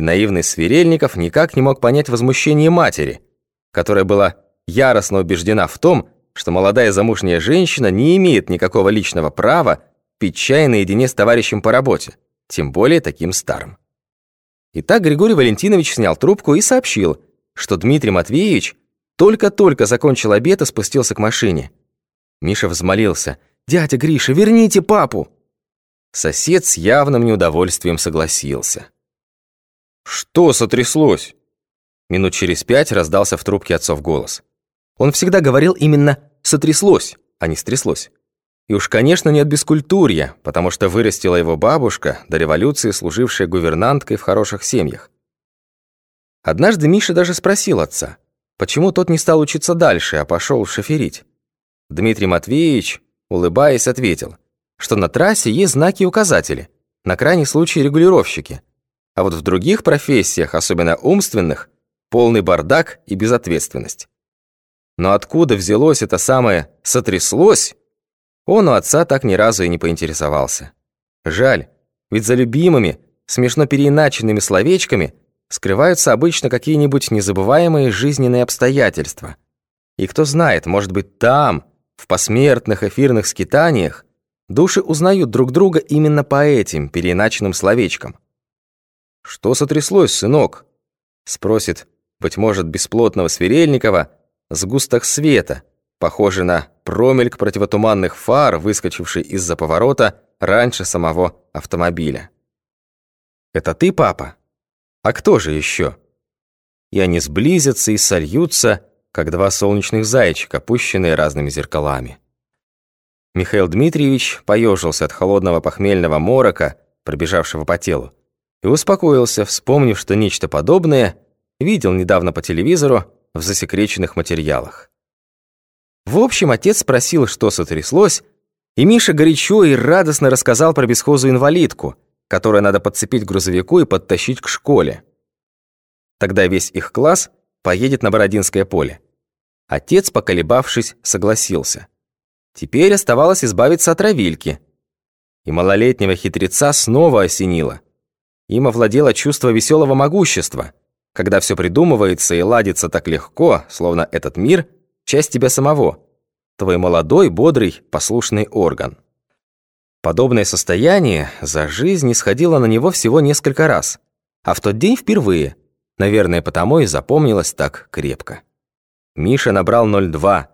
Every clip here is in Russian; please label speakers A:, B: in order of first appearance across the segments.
A: И наивный Сверельников никак не мог понять возмущение матери, которая была яростно убеждена в том, что молодая замужняя женщина не имеет никакого личного права пить чай наедине с товарищем по работе, тем более таким старым. Итак, Григорий Валентинович снял трубку и сообщил, что Дмитрий Матвеевич только-только закончил обед и спустился к машине. Миша взмолился. «Дядя Гриша, верните папу!» Сосед с явным неудовольствием согласился. «Что сотряслось?» Минут через пять раздался в трубке отцов голос. Он всегда говорил именно «сотряслось», а не «стряслось». И уж, конечно, не от бескультурья, потому что вырастила его бабушка, до революции служившая гувернанткой в хороших семьях. Однажды Миша даже спросил отца, почему тот не стал учиться дальше, а пошел шоферить. Дмитрий Матвеевич, улыбаясь, ответил, что на трассе есть знаки и указатели, на крайний случай регулировщики, а вот в других профессиях, особенно умственных, полный бардак и безответственность. Но откуда взялось это самое «сотряслось», он у отца так ни разу и не поинтересовался. Жаль, ведь за любимыми, смешно переиначенными словечками скрываются обычно какие-нибудь незабываемые жизненные обстоятельства. И кто знает, может быть, там, в посмертных эфирных скитаниях, души узнают друг друга именно по этим переиначенным словечкам. «Что сотряслось, сынок?» спросит, быть может, бесплотного Сверельникова, сгусток света, похожий на промельк противотуманных фар, выскочивший из-за поворота раньше самого автомобиля. «Это ты, папа? А кто же еще?» И они сблизятся и сольются, как два солнечных зайчика, опущенные разными зеркалами. Михаил Дмитриевич поежился от холодного похмельного морока, пробежавшего по телу, и успокоился, вспомнив, что нечто подобное видел недавно по телевизору в засекреченных материалах. В общем, отец спросил, что сотряслось, и Миша горячо и радостно рассказал про бесхозую инвалидку, которую надо подцепить к грузовику и подтащить к школе. Тогда весь их класс поедет на Бородинское поле. Отец, поколебавшись, согласился. Теперь оставалось избавиться от Равильки. И малолетнего хитреца снова осенило. Им овладело чувство веселого могущества – когда все придумывается и ладится так легко, словно этот мир – часть тебя самого, твой молодой, бодрый, послушный орган. Подобное состояние за жизнь исходило на него всего несколько раз, а в тот день впервые, наверное, потому и запомнилось так крепко. Миша набрал 02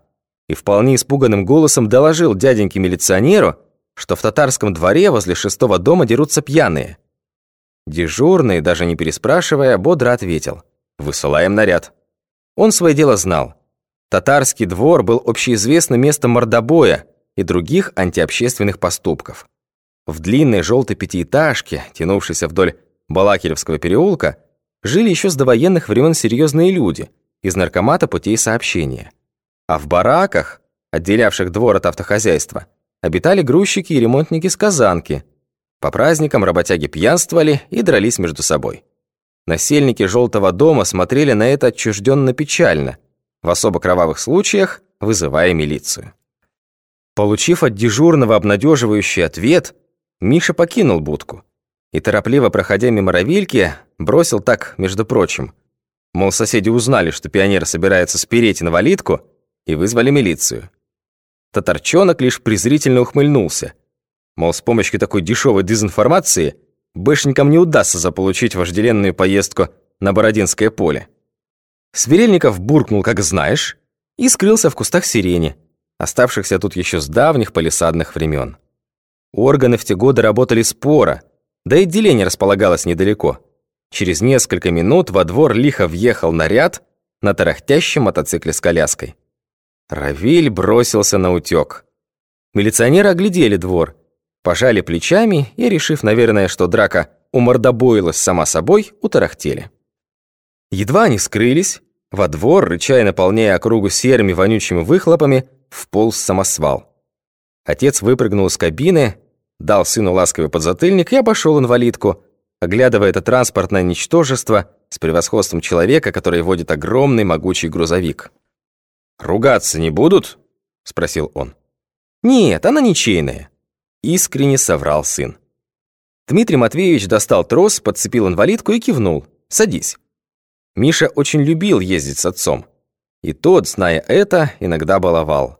A: и вполне испуганным голосом доложил дяденьке-милиционеру, что в татарском дворе возле шестого дома дерутся пьяные – Дежурный, даже не переспрашивая, бодро ответил. «Высылаем наряд». Он свое дело знал. Татарский двор был общеизвестным местом мордобоя и других антиобщественных поступков. В длинной желтой пятиэтажке, тянувшейся вдоль Балакиревского переулка, жили еще с довоенных времен серьезные люди из наркомата путей сообщения. А в бараках, отделявших двор от автохозяйства, обитали грузчики и ремонтники с Казанки – по праздникам работяги пьянствовали и дрались между собой. Насельники Желтого дома смотрели на это отчужденно печально, в особо кровавых случаях вызывая милицию. Получив от дежурного обнадеживающий ответ, Миша покинул будку и, торопливо проходя мимо Равильки, бросил так, между прочим. Мол, соседи узнали, что пионер собирается спереть инвалидку, и вызвали милицию. Татарчонок лишь презрительно ухмыльнулся – Мол, с помощью такой дешевой дезинформации бэшникам не удастся заполучить вожделенную поездку на Бородинское поле. Сверельников буркнул, как знаешь, и скрылся в кустах сирени, оставшихся тут еще с давних палисадных времен. Органы в те годы работали споро, да и отделение располагалось недалеко. Через несколько минут во двор лихо въехал наряд на тарахтящем мотоцикле с коляской. Равиль бросился на утек. Милиционеры оглядели двор – пожали плечами и, решив, наверное, что драка умордобоилась сама собой, утарахтели. Едва они скрылись, во двор, рычая наполняя округу серыми вонючими выхлопами, вполз самосвал. Отец выпрыгнул из кабины, дал сыну ласковый подзатыльник и обошел инвалидку, оглядывая это транспортное ничтожество с превосходством человека, который водит огромный могучий грузовик. «Ругаться не будут?» – спросил он. «Нет, она ничейная», Искренне соврал сын. Дмитрий Матвеевич достал трос, подцепил инвалидку и кивнул, садись». Миша очень любил ездить с отцом. И тот, зная это, иногда баловал.